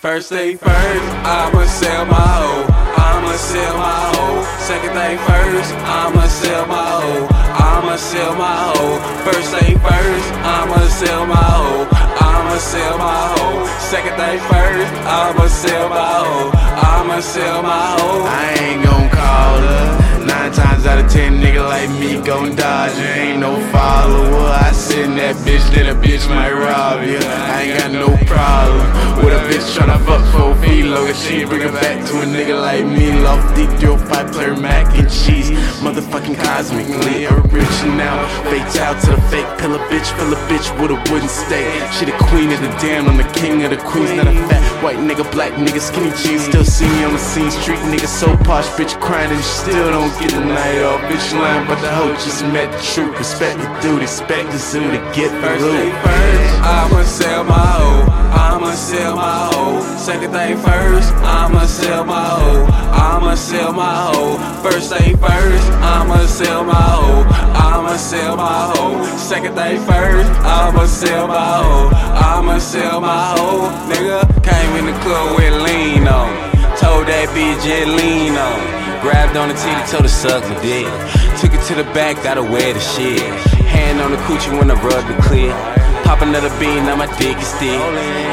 First thing first, I'ma sell my hoe. I'ma sell my hoe. Second thing first, I'ma sell my hoe. I'ma sell my hoe. First thing first, I'ma sell my hoe. I'ma sell my hoe. Second thing first, I'ma sell my hoe. I'ma sell my hoe. I ain't gon' call her. Nine times out of ten, nigga like me gon' dodge her. Ain't no follower. I send that bitch, then a bitch might rob you. I ain't got no low. She bring it back to a nigga like me. Love deep drill pipe, player mac and cheese. Motherfucking cosmically original. Fake out to the fake pillar bitch. Fill a bitch with a wooden stake. She the queen of the damn, I'm the king of the queens. Not a fat white nigga, black nigga, skinny jeans. Still see me on the scene, street nigga so posh, bitch crying and still don't get the night off. Bitch lying, but the hoe just met the truth. Respect the dude, expect the zoo to get the First thing first, I'ma sell my hoe. I'ma sell my hoe. Second thing first, I'ma sell my hoe. I'ma sell my hoe. First thing first, I'ma sell my hoe. I'ma sell my hoe. Second thing first, I'ma sell my hoe. I'ma sell my hoe. Nigga came in the club with lean on. Told that bitch just lean on. Grabbed on the titty, told her suck my dick. Took it to the back, gotta wear the shit. Hand on the coochie when I rub the clear. Pop another bean, now my dick is thick.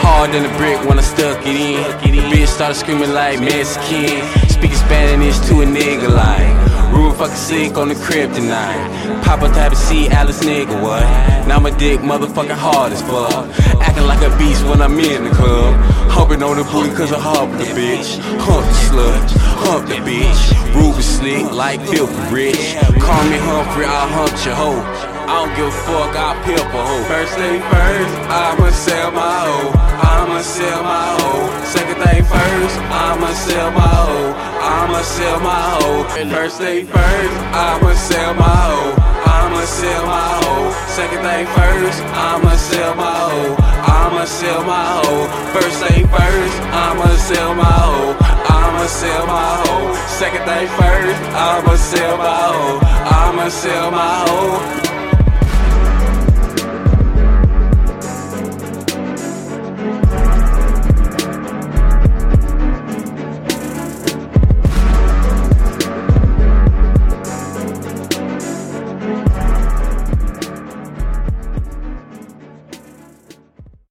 Hard than a brick when I stuck it in. The bitch started screaming like Mexican. Speaking Spanish to a nigga like. Rule fucking sick on the crib tonight. Papa type of C, Alice nigga, what? Now my dick motherfucking hard as fuck. Acting like a beast when I'm in the club. Humping on the booty cause I hump the bitch. Hump the slut, hump the bitch. Rubenslikk like filthy rich. Call me Humphrey, I'll hump your hoe. I don't give a fuck, I'll pimp a hoe. First thing first, I'ma sell my hoe. I'ma sell my hoe. Sell my hoe. First thing first, I'ma sell my hoe. I'ma sell my hoe. Second thing first, I'ma sell my hoe. I'ma sell my hoe. First thing first, I'ma sell my hoe. I'ma sell my hoe. Second thing first, I'ma sell my hoe. I'ma sell my hoe.